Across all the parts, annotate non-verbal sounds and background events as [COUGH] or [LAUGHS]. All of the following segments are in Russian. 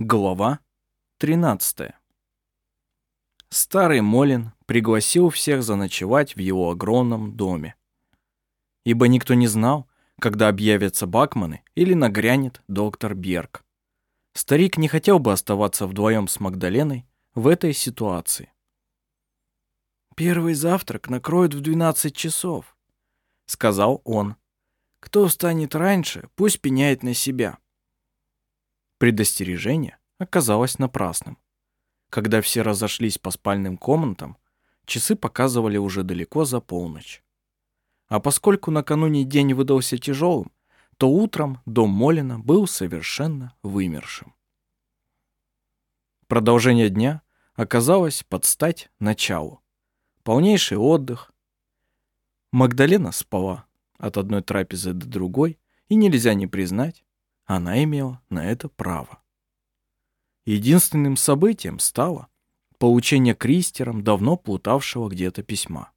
Глава 13. Старый Молин пригласил всех заночевать в его огромном доме. Ибо никто не знал, когда объявятся Бакманы или нагрянет доктор Берг. Старик не хотел бы оставаться вдвоем с Магдаленой в этой ситуации. «Первый завтрак накроют в 12 часов», — сказал он. «Кто встанет раньше, пусть пеняет на себя». Предостережение оказалось напрасным. Когда все разошлись по спальным комнатам, часы показывали уже далеко за полночь. А поскольку накануне день выдался тяжелым, то утром дом Молина был совершенно вымершим. Продолжение дня оказалось под стать началу. Полнейший отдых. Магдалена спала от одной трапезы до другой, и нельзя не признать, она имела на это право. Единственным событием стало получение Кристером давно плутавшего где-то письма.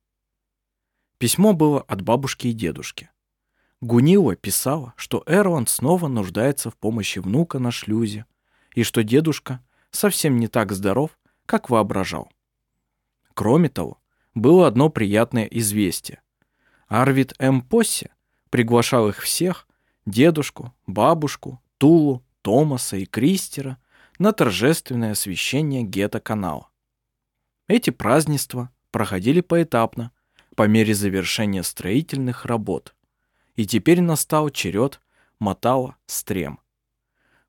Письмо было от бабушки и дедушки. Гунила писала, что Эрланд снова нуждается в помощи внука на шлюзе, и что дедушка совсем не так здоров, как воображал. Кроме того, было одно приятное известие. Арвид М. Посси приглашал их всех дедушку, бабушку, Тулу, Томаса и Кристера на торжественное освящение гетто-канала. Эти празднества проходили поэтапно, по мере завершения строительных работ. И теперь настал черед Матала-Стрем.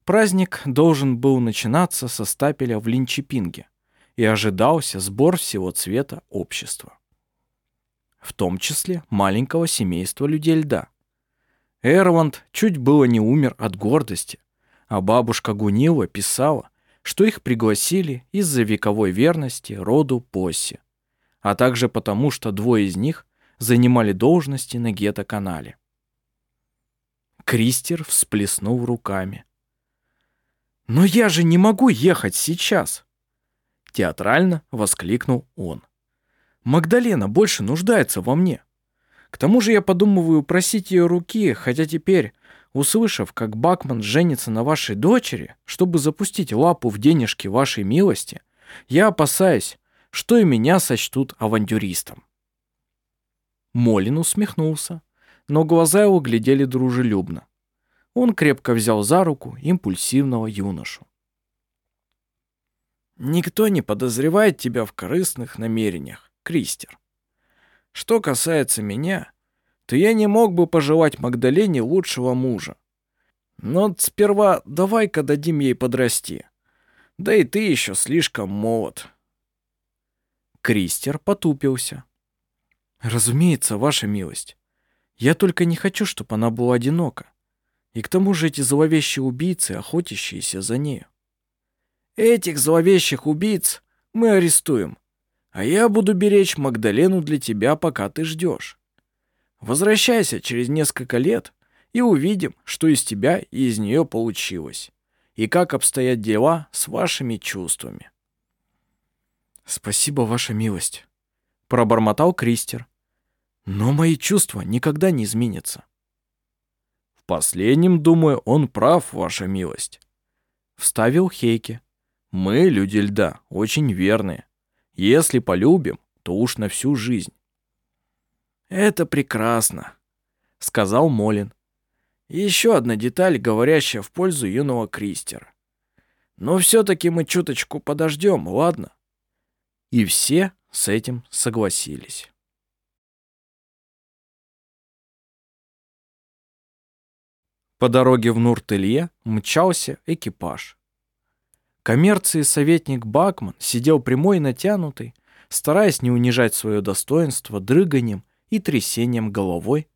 Праздник должен был начинаться со стапеля в Линчепинге, и ожидался сбор всего цвета общества. В том числе маленького семейства людей льда, Эрланд чуть было не умер от гордости, а бабушка Гунила писала, что их пригласили из-за вековой верности роду Посси, а также потому, что двое из них занимали должности на гетто-канале. Кристер всплеснул руками. «Но я же не могу ехать сейчас!» Театрально воскликнул он. «Магдалена больше нуждается во мне!» К тому же я подумываю просить ее руки, хотя теперь, услышав, как Бакман женится на вашей дочери, чтобы запустить лапу в денежки вашей милости, я опасаюсь, что и меня сочтут авантюристом. Молин усмехнулся, но глаза его глядели дружелюбно. Он крепко взял за руку импульсивного юношу. «Никто не подозревает тебя в корыстных намерениях, Кристер. Что касается меня, то я не мог бы пожелать Магдалене лучшего мужа. Но сперва давай-ка дадим ей подрасти. Да и ты еще слишком молод. Кристер потупился. Разумеется, ваша милость. Я только не хочу, чтобы она была одинока. И к тому же эти зловещие убийцы, охотящиеся за нею. Этих зловещих убийц мы арестуем а я буду беречь Магдалену для тебя, пока ты ждешь. Возвращайся через несколько лет и увидим, что из тебя и из нее получилось, и как обстоят дела с вашими чувствами. Спасибо, ваша милость, пробормотал Кристер. Но мои чувства никогда не изменятся. В последнем, думаю, он прав, ваша милость, вставил Хейке. Мы, люди льда, очень верные. Если полюбим, то уж на всю жизнь. Это прекрасно, сказал Молин. Еще одна деталь, говорящая в пользу юного Кристера. Но все-таки мы чуточку подождем, ладно? И все с этим согласились. По дороге в Нуртелье мчался экипаж. Коммерции советник Бакман сидел прямой и натянутый, стараясь не унижать свое достоинство дрыганием и трясением головой,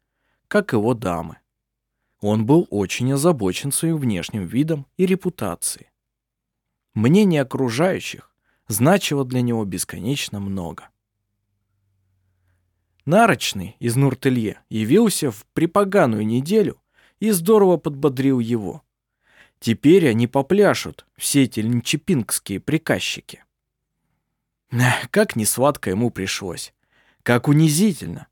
как его дамы. Он был очень озабочен своим внешним видом и репутацией. Мнение окружающих значило для него бесконечно много. Нарочный из Нуртелье явился в припоганую неделю и здорово подбодрил его. Теперь они попляшут, все эти линчепингские приказчики. Как несладко ему пришлось. Как унизительно.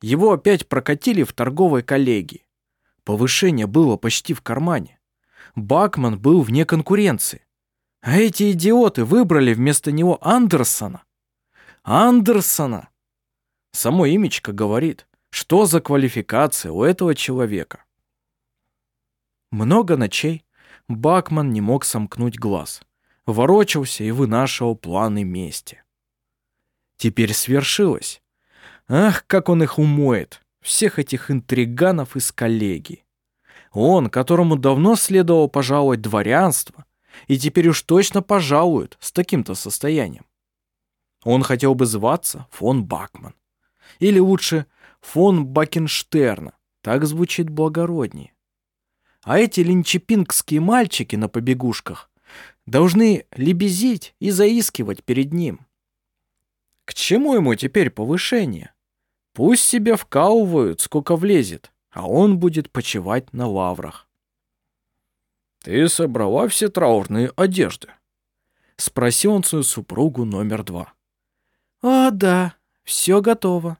Его опять прокатили в торговой коллегии. Повышение было почти в кармане. Бакман был вне конкуренции. А эти идиоты выбрали вместо него Андерсона. Андерсона! Само имечко говорит, что за квалификация у этого человека. Много ночей Бакман не мог сомкнуть глаз, ворочался и вынашивал планы мести. Теперь свершилось. Ах, как он их умоет, всех этих интриганов из коллегии. Он, которому давно следовало пожаловать дворянство, и теперь уж точно пожалуют с таким-то состоянием. Он хотел бы зваться фон Бакман. Или лучше фон Бакенштерна, так звучит благороднее. А эти линчепингские мальчики на побегушках должны лебезить и заискивать перед ним. К чему ему теперь повышение? Пусть себе вкалывают, сколько влезет, а он будет почивать на лаврах. «Ты собрала все траурные одежды?» — спросил он свою супругу номер два. «О, да, все готово».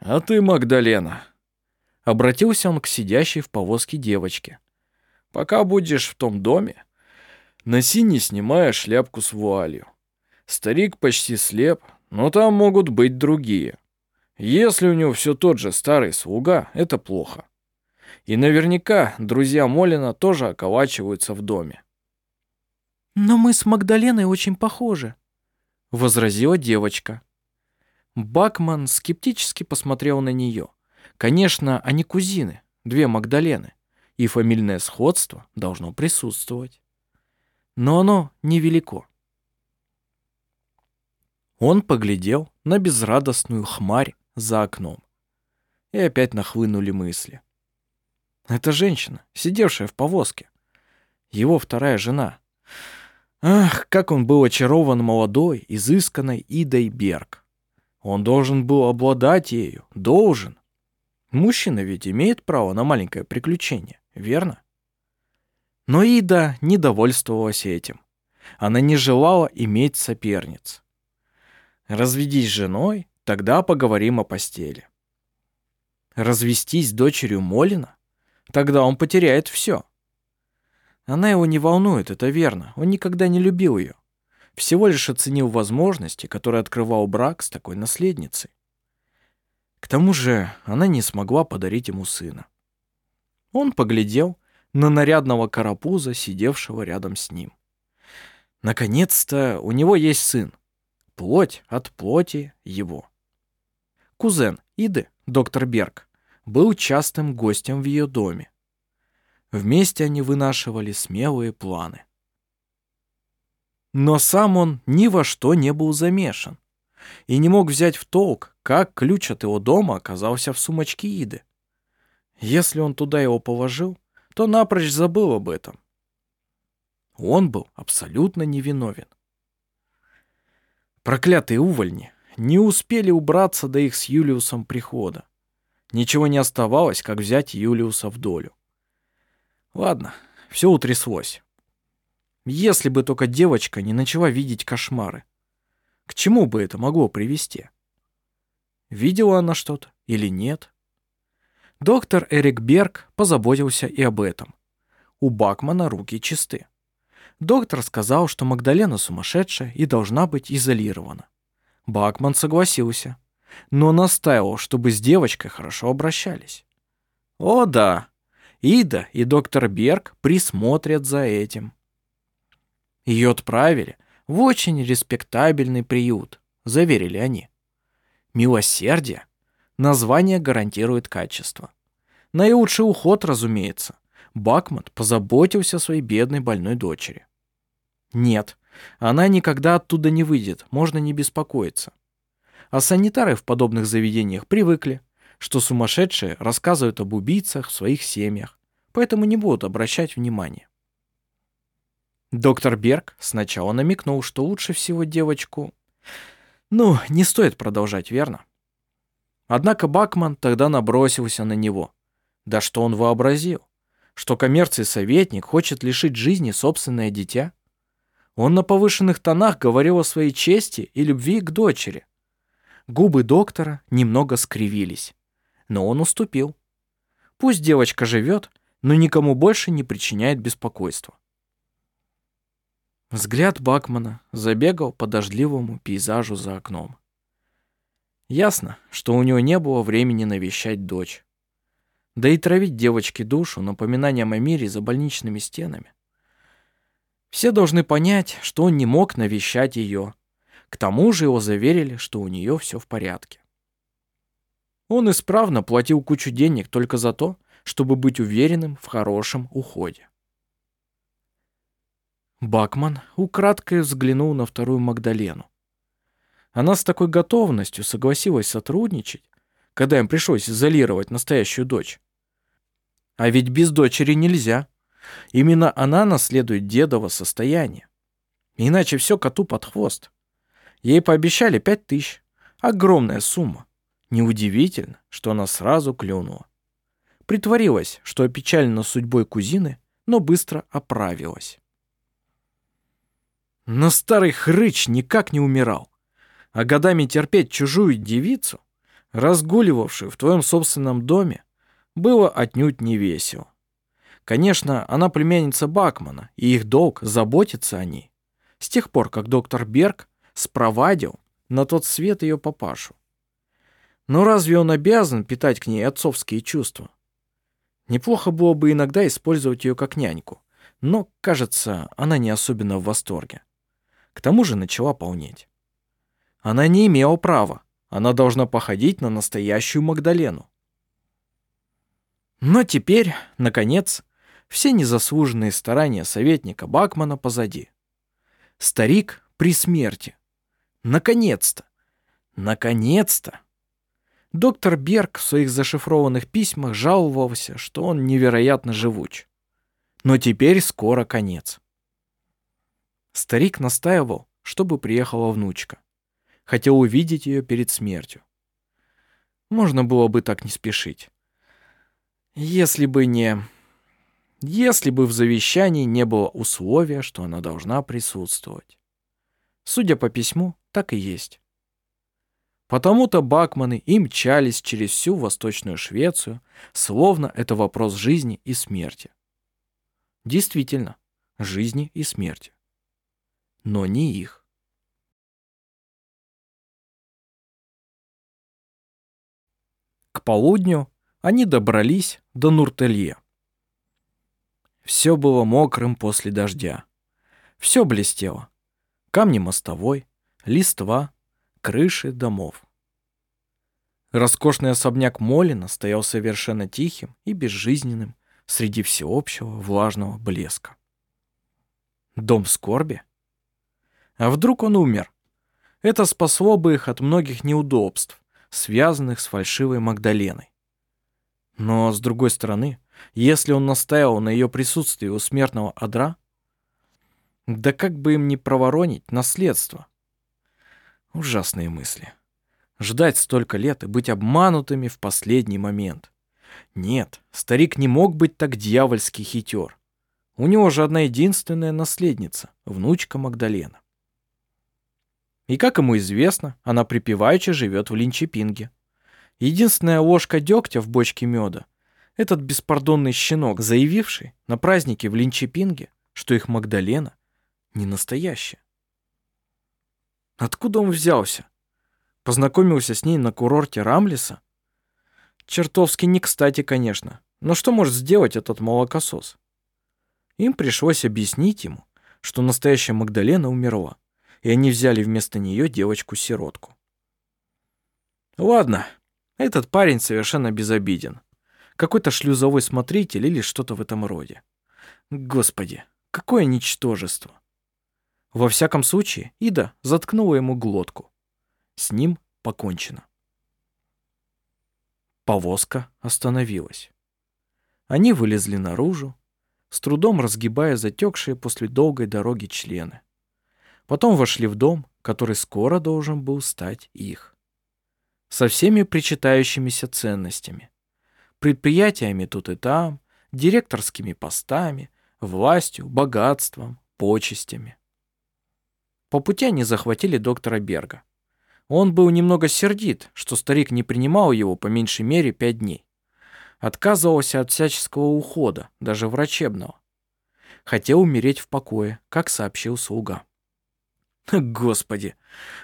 «А ты, Магдалена?» Обратился он к сидящей в повозке девочке. «Пока будешь в том доме, носи, не снимая шляпку с вуалью. Старик почти слеп, но там могут быть другие. Если у него все тот же старый слуга, это плохо. И наверняка друзья Молина тоже околачиваются в доме. «Но мы с Магдаленой очень похожи», — возразила девочка. Бакман скептически посмотрел на нее. Конечно, они кузины, две Магдалены, и фамильное сходство должно присутствовать. Но оно невелико. Он поглядел на безрадостную хмарь за окном. И опять нахлынули мысли. Это женщина, сидевшая в повозке. Его вторая жена. Ах, как он был очарован молодой, изысканной Идой Берг. Он должен был обладать ею, должен. Мужчина ведь имеет право на маленькое приключение, верно? Но Ида не довольствовалась этим. Она не желала иметь соперниц. Разведись с женой, тогда поговорим о постели. Развестись с дочерью Молина? Тогда он потеряет все. Она его не волнует, это верно. Он никогда не любил ее. Всего лишь оценил возможности, которые открывал брак с такой наследницей. К тому же она не смогла подарить ему сына. Он поглядел на нарядного карапуза, сидевшего рядом с ним. Наконец-то у него есть сын. Плоть от плоти его. Кузен Иды, доктор Берг, был частым гостем в ее доме. Вместе они вынашивали смелые планы. Но сам он ни во что не был замешан и не мог взять в толк, как ключ от его дома оказался в сумочке Иды. Если он туда его положил, то напрочь забыл об этом. Он был абсолютно невиновен. Проклятые увольни не успели убраться до их с Юлиусом прихода. Ничего не оставалось, как взять Юлиуса в долю. Ладно, все утряслось. Если бы только девочка не начала видеть кошмары. К чему бы это могло привести? Видела она что-то или нет? Доктор Эрик Берг позаботился и об этом. У Бакмана руки чисты. Доктор сказал, что Магдалена сумасшедшая и должна быть изолирована. Бакман согласился но настаивал, чтобы с девочкой хорошо обращались. О да, Ида и доктор Берг присмотрят за этим. Ее отправили в очень респектабельный приют, заверили они. Милосердие. Название гарантирует качество. Наилучший уход, разумеется. Бакман позаботился о своей бедной больной дочери. Нет, она никогда оттуда не выйдет, можно не беспокоиться. А санитары в подобных заведениях привыкли, что сумасшедшие рассказывают об убийцах в своих семьях, поэтому не будут обращать внимания. Доктор Берг сначала намекнул, что лучше всего девочку... Ну, не стоит продолжать, верно? Однако Бакман тогда набросился на него. Да что он вообразил? Что коммерции советник хочет лишить жизни собственное дитя? Он на повышенных тонах говорил о своей чести и любви к дочери. Губы доктора немного скривились, но он уступил. Пусть девочка живет, но никому больше не причиняет беспокойства. Взгляд Бакмана забегал по дождливому пейзажу за окном. Ясно, что у него не было времени навещать дочь. Да и травить девочке душу напоминанием о мире за больничными стенами. Все должны понять, что он не мог навещать ее. К тому же его заверили, что у нее все в порядке. Он исправно платил кучу денег только за то, чтобы быть уверенным в хорошем уходе. Бакман украдкой взглянул на вторую Магдалену. Она с такой готовностью согласилась сотрудничать, когда им пришлось изолировать настоящую дочь. А ведь без дочери нельзя. Именно она наследует дедово состояние. Иначе все коту под хвост. Ей пообещали пять тысяч. Огромная сумма. Неудивительно, что она сразу клюнула. Притворилась, что опечалена судьбой кузины, но быстро оправилась. Но старый хрыч никак не умирал. А годами терпеть чужую девицу, разгуливавшую в твоем собственном доме, было отнюдь не весело. Конечно, она племянница Бакмана, и их долг заботиться о ней. С тех пор, как доктор Берг спровадил на тот свет ее папашу. Но разве он обязан питать к ней отцовские чувства? Неплохо было бы иногда использовать ее как няньку, но, кажется, она не особенно в восторге. К тому же начала полнеть. Она не имела права. Она должна походить на настоящую Магдалену. Но теперь, наконец, все незаслуженные старания советника Бакмана позади. Старик при смерти. Наконец-то! Наконец-то! Доктор Берг в своих зашифрованных письмах жаловался, что он невероятно живуч. Но теперь скоро конец. Старик настаивал, чтобы приехала внучка. Хотел увидеть ее перед смертью. Можно было бы так не спешить. Если бы не... Если бы в завещании не было условия, что она должна присутствовать. Судя по письму, так и есть. Потому-то бакманы и мчались через всю Восточную Швецию, словно это вопрос жизни и смерти. Действительно, жизни и смерти но не их. К полудню они добрались до Нуртелье. Все было мокрым после дождя. Все блестело. Камни мостовой, листва, крыши домов. Роскошный особняк Молина стоял совершенно тихим и безжизненным среди всеобщего влажного блеска. Дом скорби? А вдруг он умер? Это спасло бы их от многих неудобств, связанных с фальшивой Магдаленой. Но, с другой стороны, если он настаивал на ее присутствии у смертного адра, да как бы им не проворонить наследство? Ужасные мысли. Ждать столько лет и быть обманутыми в последний момент. Нет, старик не мог быть так дьявольски хитер. У него же одна единственная наследница, внучка Магдалена. И, как ему известно, она припеваючи живет в Линчепинге. Единственная ложка дегтя в бочке меда — этот беспардонный щенок, заявивший на празднике в Линчепинге, что их Магдалена не настоящая. Откуда он взялся? Познакомился с ней на курорте Рамлиса? Чертовски не кстати, конечно. Но что может сделать этот молокосос? Им пришлось объяснить ему, что настоящая Магдалена умерла и они взяли вместо нее девочку-сиротку. Ладно, этот парень совершенно безобиден. Какой-то шлюзовой смотритель или что-то в этом роде. Господи, какое ничтожество. Во всяком случае, Ида заткнула ему глотку. С ним покончено. Повозка остановилась. Они вылезли наружу, с трудом разгибая затекшие после долгой дороги члены. Потом вошли в дом, который скоро должен был стать их. Со всеми причитающимися ценностями. Предприятиями тут и там, директорскими постами, властью, богатством, почестями. По пути они захватили доктора Берга. Он был немного сердит, что старик не принимал его по меньшей мере пять дней. Отказывался от всяческого ухода, даже врачебного. Хотел умереть в покое, как сообщил слуга. [LAUGHS] Господи,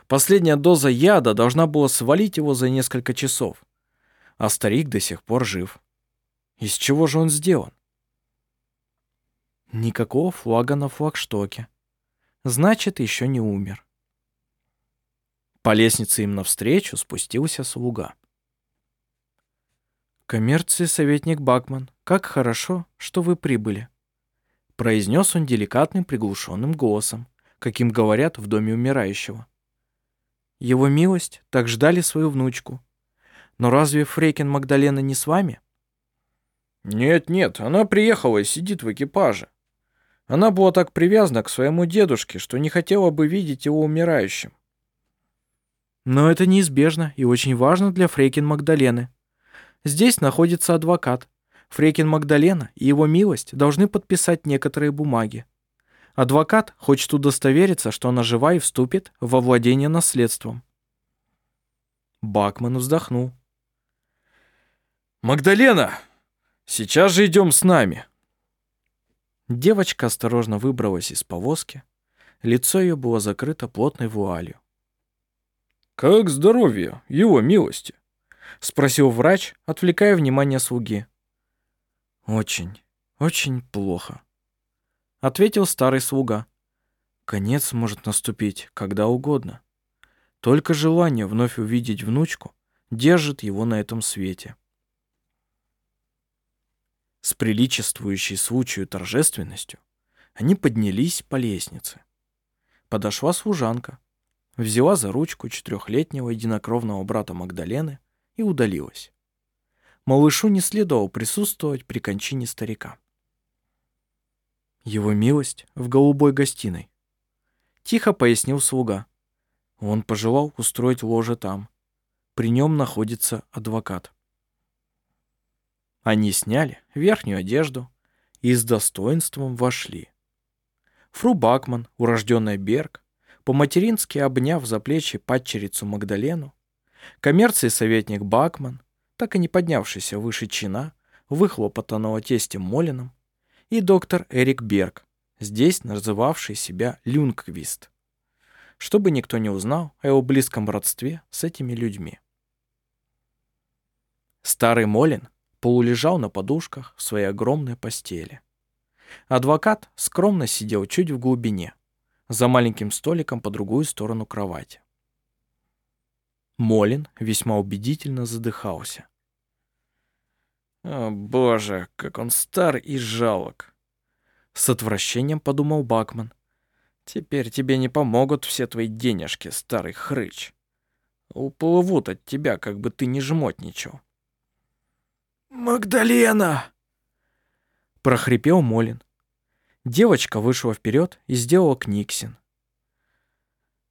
последняя доза яда должна была свалить его за несколько часов. А старик до сих пор жив. Из чего же он сделан? Никакого флага на флагштоке. Значит, еще не умер. По лестнице им навстречу спустился слуга. «Коммерции советник Бакман, как хорошо, что вы прибыли», произнес он деликатным приглушенным голосом, каким говорят в доме умирающего. Его милость так ждали свою внучку. Но разве Фрейкин Магдалена не с вами? Нет-нет, она приехала и сидит в экипаже. Она была так привязана к своему дедушке, что не хотела бы видеть его умирающим. Но это неизбежно и очень важно для Фрейкин Магдалены. Здесь находится адвокат. Фрейкин Магдалена и его милость должны подписать некоторые бумаги. Адвокат хочет удостовериться, что она жива и вступит во владение наследством. Бакман вздохнул. «Магдалена, сейчас же идем с нами!» Девочка осторожно выбралась из повозки. Лицо ее было закрыто плотной вуалью. «Как здоровье, его милости?» — спросил врач, отвлекая внимание слуги. «Очень, очень плохо», — ответил старый слуга. «Конец может наступить когда угодно. Только желание вновь увидеть внучку держит его на этом свете». С приличествующей случаю торжественностью они поднялись по лестнице. Подошла служанка, взяла за ручку четырехлетнего единокровного брата Магдалены и удалилась. Малышу не следовало присутствовать при кончине старика. Его милость в голубой гостиной. Тихо пояснил слуга. Он пожелал устроить ложе там. При нем находится адвокат. Они сняли верхнюю одежду и с достоинством вошли. Фру Бакман, урожденная Берг, по-матерински обняв за плечи падчерицу Магдалену, коммерции советник Бакман, так и не поднявшийся выше чина, выхлопотанного тестем Молином, и доктор Эрик Берг, здесь называвший себя Люнквист, чтобы никто не узнал о его близком родстве с этими людьми. Старый Молин полулежал на подушках в своей огромной постели. Адвокат скромно сидел чуть в глубине, за маленьким столиком по другую сторону кровати. Молин весьма убедительно задыхался. «О, боже, как он стар и жалок!» С отвращением подумал Бакман. «Теперь тебе не помогут все твои денежки, старый хрыч. Уплывут от тебя, как бы ты не жмотничал». «Магдалена!» прохрипел Молин. Девочка вышла вперед и сделала книгсин.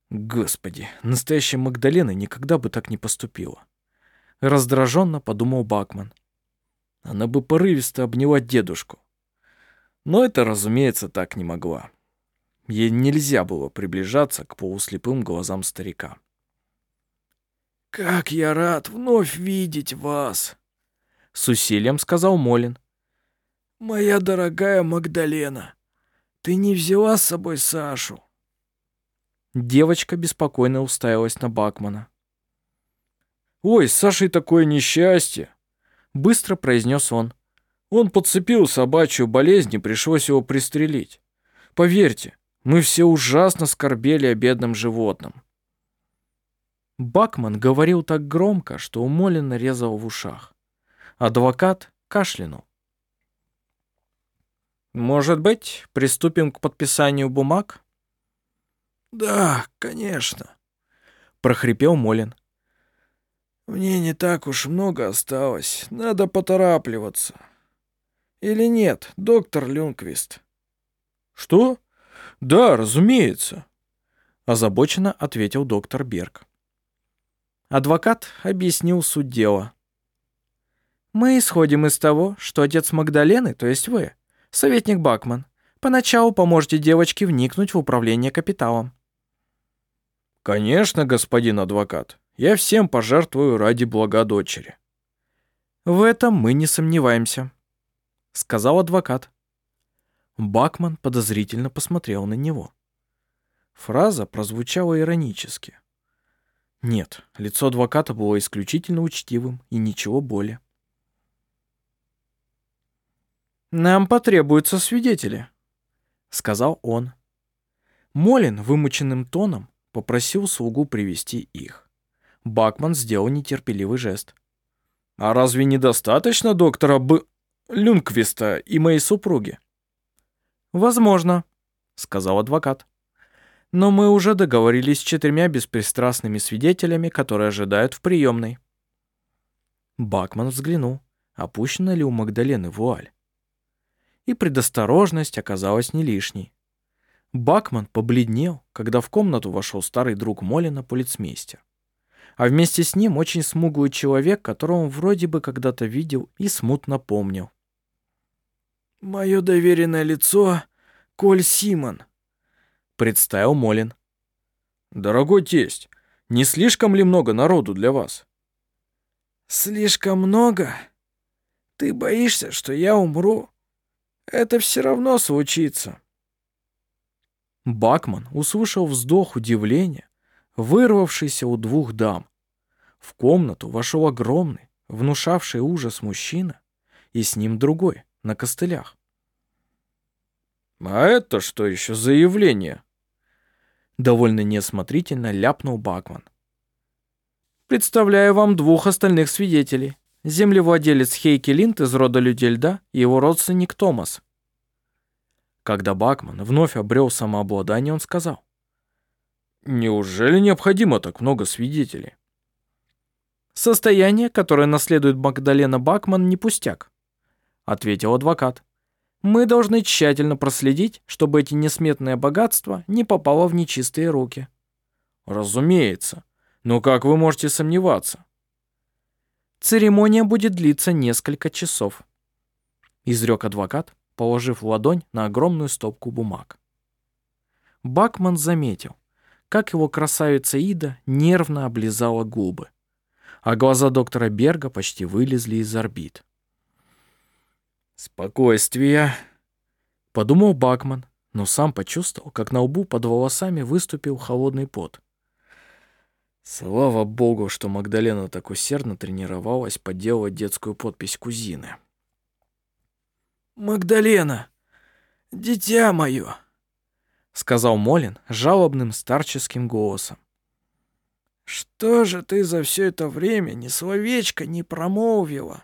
Господи, настоящая Магдалена никогда бы так не поступила. Раздраженно подумал Бакман. Она бы порывисто обняла дедушку. Но это, разумеется, так не могла. Ей нельзя было приближаться к полуслепым глазам старика. «Как я рад вновь видеть вас!» С усилием сказал Молин. «Моя дорогая Магдалена, ты не взяла с собой Сашу?» Девочка беспокойно уставилась на Бакмана. «Ой, с Сашей такое несчастье!» Быстро произнес он. Он подцепил собачью болезнь и пришлось его пристрелить. Поверьте, мы все ужасно скорбели о бедном животном. Бакман говорил так громко, что у Молина резал в ушах. Адвокат кашлянул. «Может быть, приступим к подписанию бумаг?» «Да, конечно», — прохрипел Молин. «Мне не так уж много осталось. Надо поторапливаться». «Или нет, доктор Люнквист?» «Что? Да, разумеется», — озабоченно ответил доктор Берг. Адвокат объяснил суть дела. Мы исходим из того, что отец Магдалены, то есть вы, советник Бакман, поначалу поможете девочке вникнуть в управление капиталом. Конечно, господин адвокат. Я всем пожертвую ради блага дочери. В этом мы не сомневаемся, сказал адвокат. Бакман подозрительно посмотрел на него. Фраза прозвучала иронически. Нет, лицо адвоката было исключительно учтивым и ничего более. «Нам потребуются свидетели», — сказал он. Молин вымученным тоном попросил слугу привести их. Бакман сделал нетерпеливый жест. «А разве недостаточно доктора Б... Люнквиста и моей супруги?» «Возможно», — сказал адвокат. «Но мы уже договорились с четырьмя беспристрастными свидетелями, которые ожидают в приемной». Бакман взглянул, опущена ли у Магдалены вуаль. И предосторожность оказалась не лишней. Бакман побледнел, когда в комнату вошел старый друг Молина, полицмейстер. А вместе с ним очень смуглый человек, которого он вроде бы когда-то видел и смутно помнил. «Мое доверенное лицо — Коль Симон», — представил Молин. «Дорогой тесть, не слишком ли много народу для вас?» «Слишком много? Ты боишься, что я умру? Это все равно случится». Бакман услышал вздох удивления, вырвавшийся у двух дам. В комнату вошел огромный, внушавший ужас мужчина, и с ним другой, на костылях. «А это что еще за явление?» Довольно неосмотрительно ляпнул Бакман. «Представляю вам двух остальных свидетелей. Землевладелец Хейки Линд из рода людей льда и его родственник Томас. Когда Бакман вновь обрел самообладание, он сказал. «Неужели необходимо так много свидетелей?» «Состояние, которое наследует Магдалена Бакман, не пустяк», — ответил адвокат. «Мы должны тщательно проследить, чтобы эти несметные богатства не попало в нечистые руки». «Разумеется. Но как вы можете сомневаться?» «Церемония будет длиться несколько часов», — изрек адвокат, положив ладонь на огромную стопку бумаг. Бакман заметил, как его красавица Ида нервно облизала губы, а глаза доктора Берга почти вылезли из орбит. «Спокойствие», — подумал Бакман, но сам почувствовал, как на лбу под волосами выступил холодный пот. Слава богу, что Магдалена так усердно тренировалась подделывать детскую подпись кузины. «Магдалена, дитя мое!» — сказал Молин жалобным старческим голосом. «Что же ты за все это время ни словечко не промолвила?»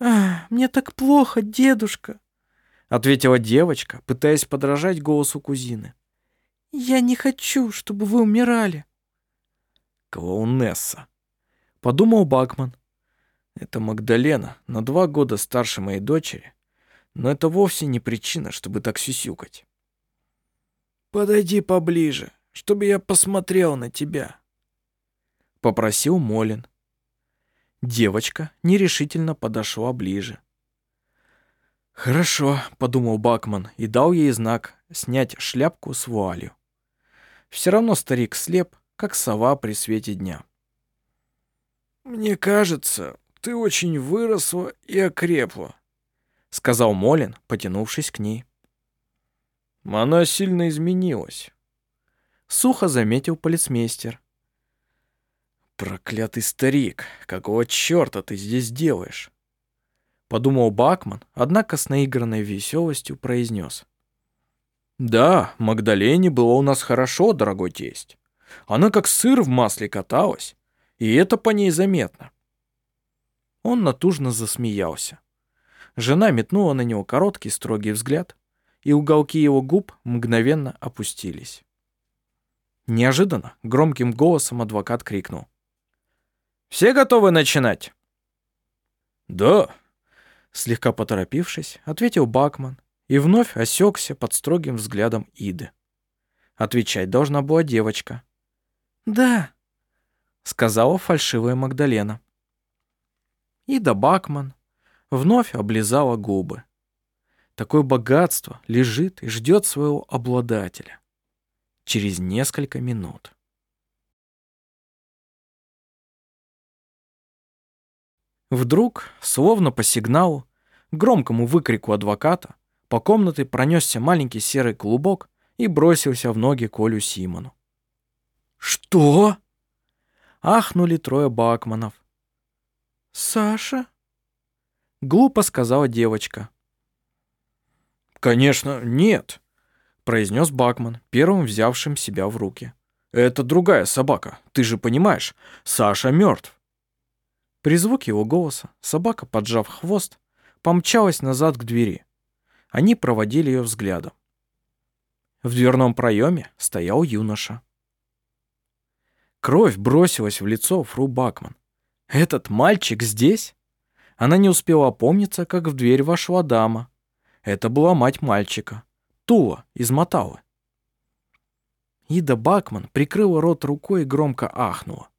«А, мне так плохо, дедушка», — ответила девочка, пытаясь подражать голосу кузины. «Я не хочу, чтобы вы умирали». «Клоунесса», — подумал Бакман. «Это Магдалена, на два года старше моей дочери, но это вовсе не причина, чтобы так сюсюкать. «Подойди поближе, чтобы я посмотрел на тебя», — попросил Молин. Девочка нерешительно подошла ближе. «Хорошо», — подумал Бакман и дал ей знак снять шляпку с вуалью. Все равно старик слеп, как сова при свете дня. «Мне кажется, ты очень выросла и окрепла», сказал Молин, потянувшись к ней. Она сильно изменилась. Сухо заметил полицмейстер. Проклятый старик, какого чёрта ты здесь делаешь? Подумал Бакман, однако с наигранной веселостью произнес. Да, Магдалене было у нас хорошо, дорогой тесть. Она как сыр в масле каталась, и это по ней заметно. Он натужно засмеялся. Жена метнула на него короткий строгий взгляд, и уголки его губ мгновенно опустились. Неожиданно громким голосом адвокат крикнул. «Все готовы начинать?» «Да», — слегка поторопившись, ответил Бакман и вновь осекся под строгим взглядом Иды. Отвечать должна была девочка. «Да», — сказала фальшивая Магдалена. Ида Бакман вновь облизала губы. Такое богатство лежит и ждет своего обладателя. Через несколько минут. Вдруг, словно по сигналу, громкому выкрику адвоката, По комнате пронесся маленький серый клубок и бросился в ноги Колю Симону. «Что?» Ахнули трое бакманов. «Саша?» Глупо сказала девочка. «Конечно, нет», — произнес Бакман, первым взявшим себя в руки. «Это другая собака, ты же понимаешь, Саша мертв». При звуке его голоса собака, поджав хвост, помчалась назад к двери. Они проводили ее взглядом. В дверном проеме стоял юноша. Кровь бросилась в лицо Фру Бакман. «Этот мальчик здесь?» Она не успела опомниться, как в дверь вошла дама. Это была мать мальчика, Тула из Маталы. Ида Бакман прикрыла рот рукой и громко ахнула.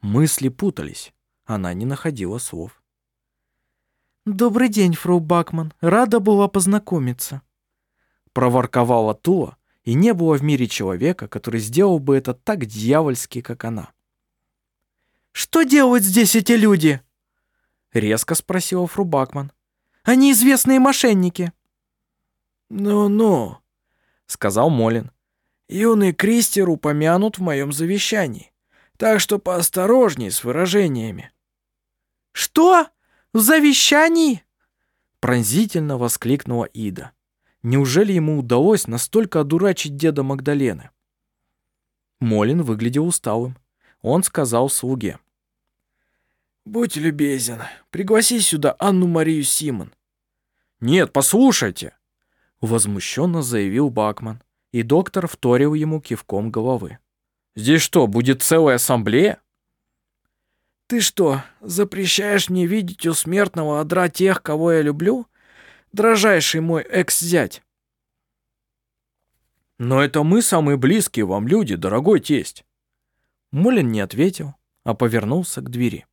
Мысли путались. Она не находила слов. «Добрый день, фрау Бакман. Рада была познакомиться». Проворковала Тула, и не было в мире человека, который сделал бы это так дьявольски, как она. «Что делают здесь эти люди?» Резко спросила фру Бакман. «Они известные мошенники». «Ну-ну», — сказал Молин. «Юный Кристер упомянут в моем завещании, так что поосторожней с выражениями». «Что? В завещании?» Пронзительно воскликнула Ида. Неужели ему удалось настолько одурачить деда Магдалены? Молин выглядел усталым. Он сказал слуге. «Будь любезен, пригласи сюда Анну-Марию Симон». «Нет, послушайте!» Возмущенно заявил Бакман, и доктор вторил ему кивком головы. «Здесь что, будет целая ассамблея?» «Ты что, запрещаешь мне видеть у смертного одра тех, кого я люблю?» дрожайший мой экс-зять. Но это мы самые близкие вам люди, дорогой тесть. Молин не ответил, а повернулся к двери.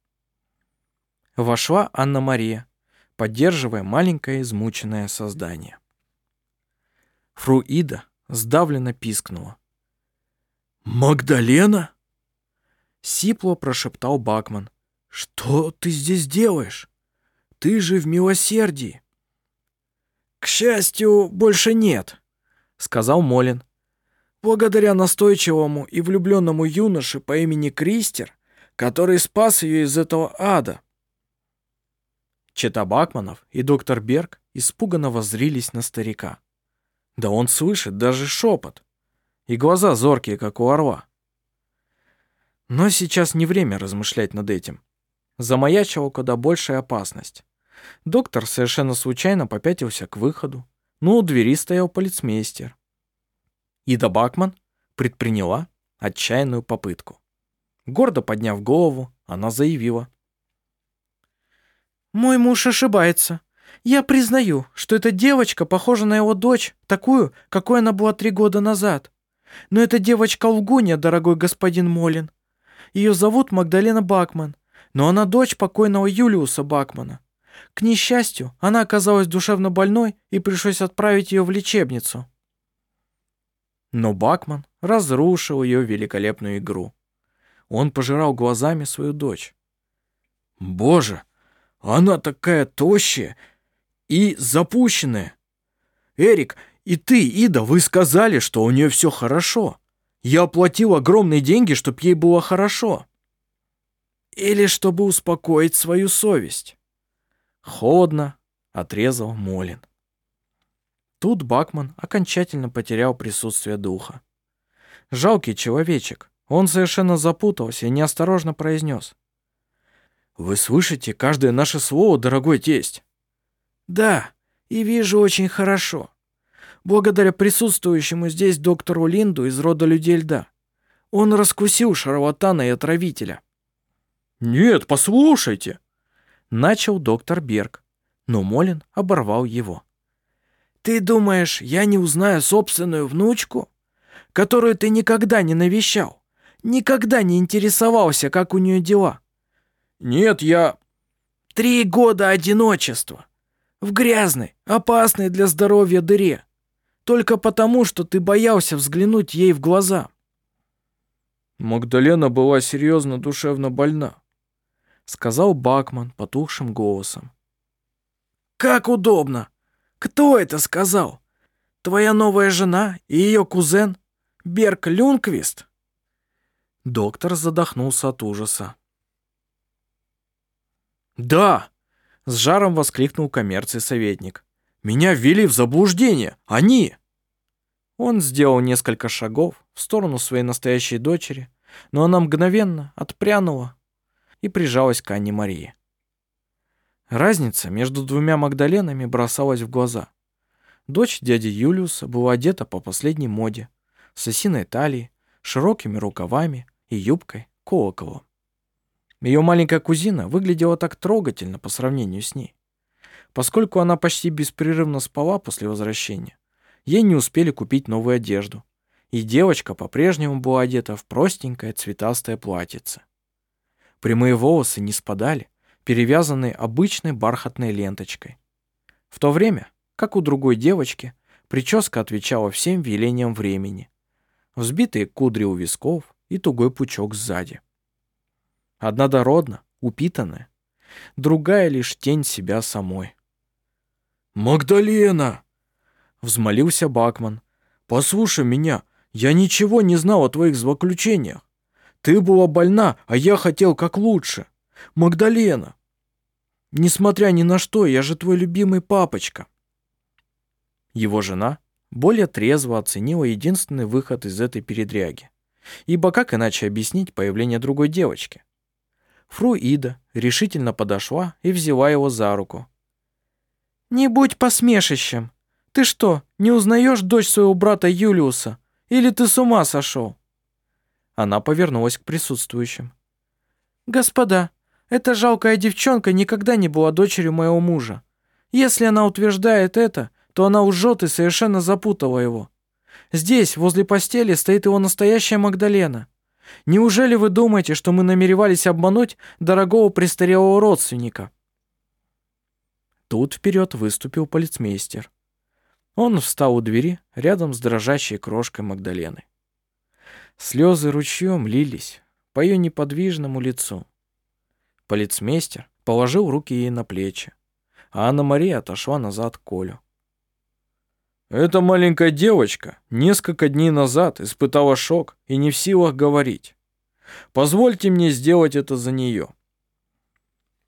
Вошла Анна-Мария, поддерживая маленькое измученное создание. Фру Ида сдавленно пискнула. «Магдалена?» Сипло прошептал Бакман. «Что ты здесь делаешь? Ты же в милосердии!» «К счастью, больше нет», — сказал Молин. «Благодаря настойчивому и влюбленному юноше по имени Кристер, который спас ее из этого ада». Чета Бакманов и доктор Берг испуганно воззрились на старика. Да он слышит даже шепот. И глаза зоркие, как у орла. Но сейчас не время размышлять над этим. Замаячила куда большая опасность. Доктор совершенно случайно попятился к выходу, но у двери стоял полицмейстер. Ида Бакман предприняла отчаянную попытку. Гордо подняв голову, она заявила. «Мой муж ошибается. Я признаю, что эта девочка похожа на его дочь, такую, какой она была три года назад. Но эта девочка лгунья, дорогой господин Молин. Ее зовут Магдалена Бакман, но она дочь покойного Юлиуса Бакмана. К несчастью, она оказалась душевно больной и пришлось отправить ее в лечебницу. Но Бакман разрушил ее великолепную игру. Он пожирал глазами свою дочь. «Боже, она такая тощая и запущенная! Эрик, и ты, Ида, вы сказали, что у нее все хорошо. Я оплатил огромные деньги, чтобы ей было хорошо. Или чтобы успокоить свою совесть. Холодно, отрезал Молин. Тут Бакман окончательно потерял присутствие духа. Жалкий человечек. Он совершенно запутался и неосторожно произнес. «Вы слышите каждое наше слово, дорогой тесть?» «Да, и вижу очень хорошо. Благодаря присутствующему здесь доктору Линду из рода людей льда. Он раскусил шарлатана и отравителя». «Нет, послушайте!» начал доктор Берг, но Молин оборвал его. «Ты думаешь, я не узнаю собственную внучку, которую ты никогда не навещал, никогда не интересовался, как у нее дела?» «Нет, я...» «Три года одиночества. В грязной, опасной для здоровья дыре. Только потому, что ты боялся взглянуть ей в глаза». Магдалена была серьезно душевно больна сказал Бакман потухшим голосом. «Как удобно! Кто это сказал? Твоя новая жена и ее кузен Берг Люнквист?» Доктор задохнулся от ужаса. «Да!» — с жаром воскликнул коммерций советник. «Меня ввели в заблуждение! Они!» Он сделал несколько шагов в сторону своей настоящей дочери, но она мгновенно отпрянула и прижалась к Анне Марии. Разница между двумя Магдаленами бросалась в глаза. Дочь дяди Юлиуса была одета по последней моде, с осиной талией, широкими рукавами и юбкой колоколом. Ее маленькая кузина выглядела так трогательно по сравнению с ней. Поскольку она почти беспрерывно спала после возвращения, ей не успели купить новую одежду, и девочка по-прежнему была одета в простенькое цветастое платьице. Прямые волосы не спадали, перевязанные обычной бархатной ленточкой. В то время, как у другой девочки, прическа отвечала всем велениям времени. Взбитые кудри у висков и тугой пучок сзади. Одна дородна, упитанная, другая лишь тень себя самой. «Магдалена!» — взмолился Бакман. «Послушай меня, я ничего не знал о твоих злоключениях. Ты была больна, а я хотел как лучше. Магдалена! Несмотря ни на что, я же твой любимый папочка». Его жена более трезво оценила единственный выход из этой передряги. Ибо как иначе объяснить появление другой девочки? Фру Ида решительно подошла и взяла его за руку. «Не будь посмешищем. Ты что, не узнаешь дочь своего брата Юлиуса? Или ты с ума сошел?» Она повернулась к присутствующим. «Господа, эта жалкая девчонка никогда не была дочерью моего мужа. Если она утверждает это, то она лжет и совершенно запутала его. Здесь, возле постели, стоит его настоящая Магдалена. Неужели вы думаете, что мы намеревались обмануть дорогого престарелого родственника?» Тут вперед выступил полицмейстер. Он встал у двери рядом с дрожащей крошкой Магдалены. Слезы ручьем лились по ее неподвижному лицу. Полицмейстер положил руки ей на плечи, а Анна-Мария отошла назад к Колю. Эта маленькая девочка несколько дней назад испытала шок и не в силах говорить. Позвольте мне сделать это за нее.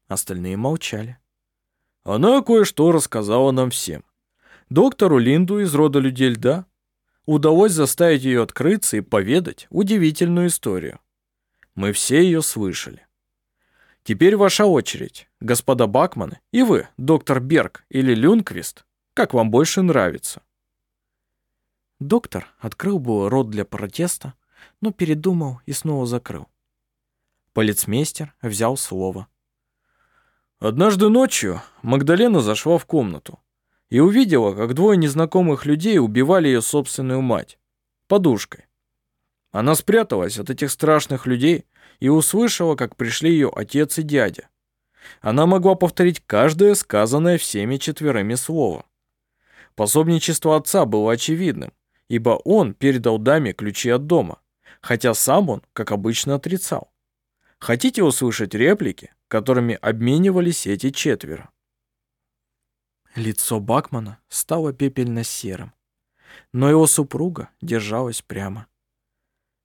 Остальные молчали. Она кое-что рассказала нам всем. Доктору Линду из рода людей льда удалось заставить ее открыться и поведать удивительную историю. Мы все ее слышали. Теперь ваша очередь, господа Бакманы, и вы, доктор Берг или Люнквист, как вам больше нравится. Доктор открыл был рот для протеста, но передумал и снова закрыл. Полицмейстер взял слово. Однажды ночью Магдалена зашла в комнату и увидела, как двое незнакомых людей убивали ее собственную мать подушкой. Она спряталась от этих страшных людей и услышала, как пришли ее отец и дядя. Она могла повторить каждое сказанное всеми четверыми слово. Пособничество отца было очевидным, ибо он передал даме ключи от дома, хотя сам он, как обычно, отрицал. Хотите услышать реплики, которыми обменивались эти четверо? Лицо Бакмана стало пепельно-серым, но его супруга держалась прямо.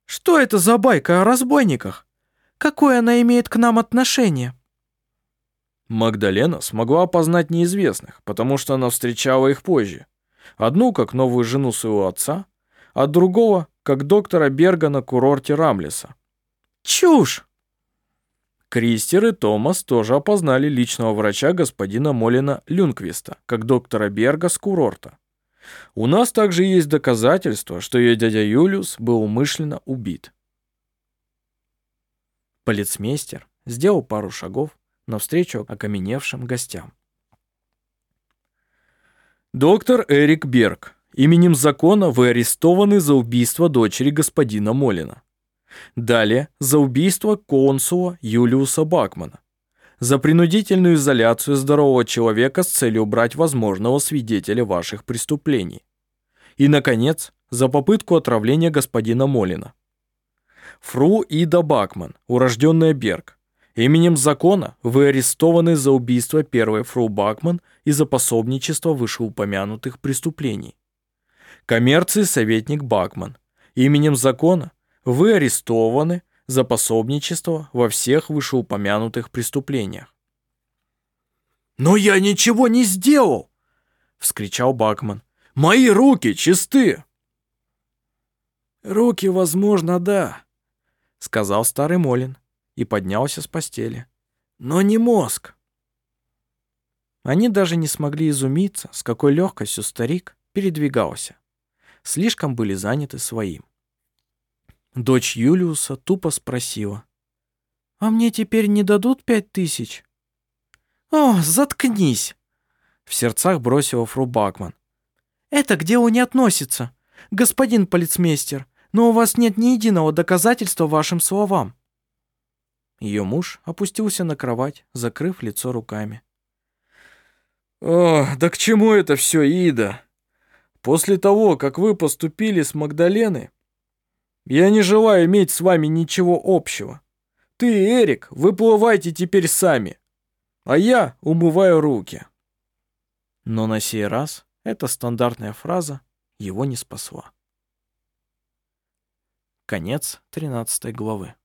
«Что это за байка о разбойниках? Какое она имеет к нам отношение?» Магдалена смогла опознать неизвестных, потому что она встречала их позже, Одну как новую жену своего отца, а другого как доктора Берга на курорте Рамлеса. Чушь! Кристер и Томас тоже опознали личного врача господина Молина Люнквиста, как доктора Берга с курорта. У нас также есть доказательства, что ее дядя Юлиус был умышленно убит. Полицмейстер сделал пару шагов навстречу окаменевшим гостям. Доктор Эрик Берг, именем закона вы арестованы за убийство дочери господина Молина. Далее за убийство консула Юлиуса Бакмана. За принудительную изоляцию здорового человека с целью убрать возможного свидетеля ваших преступлений. И, наконец, за попытку отравления господина Молина. Фру Ида Бакман, урожденная Берг, Именем закона вы арестованы за убийство первой фру Бакман и за пособничество вышеупомянутых преступлений. Коммерции советник Бакман. Именем закона вы арестованы за пособничество во всех вышеупомянутых преступлениях. «Но я ничего не сделал!» — вскричал Бакман. «Мои руки чисты!» «Руки, возможно, да», — сказал старый Молин и поднялся с постели. «Но не мозг». Они даже не смогли изумиться, с какой легкостью старик передвигался. Слишком были заняты своим. Дочь Юлиуса тупо спросила. «А мне теперь не дадут пять тысяч?» «О, заткнись!» В сердцах бросила фру Бакман. «Это к делу не относится, господин полицмейстер, но у вас нет ни единого доказательства вашим словам». Ее муж опустился на кровать, закрыв лицо руками. «О, да к чему это все, Ида? После того, как вы поступили с Магдаленой, я не желаю иметь с вами ничего общего. Ты и Эрик выплывайте теперь сами, а я умываю руки». Но на сей раз эта стандартная фраза его не спасла. Конец 13 главы.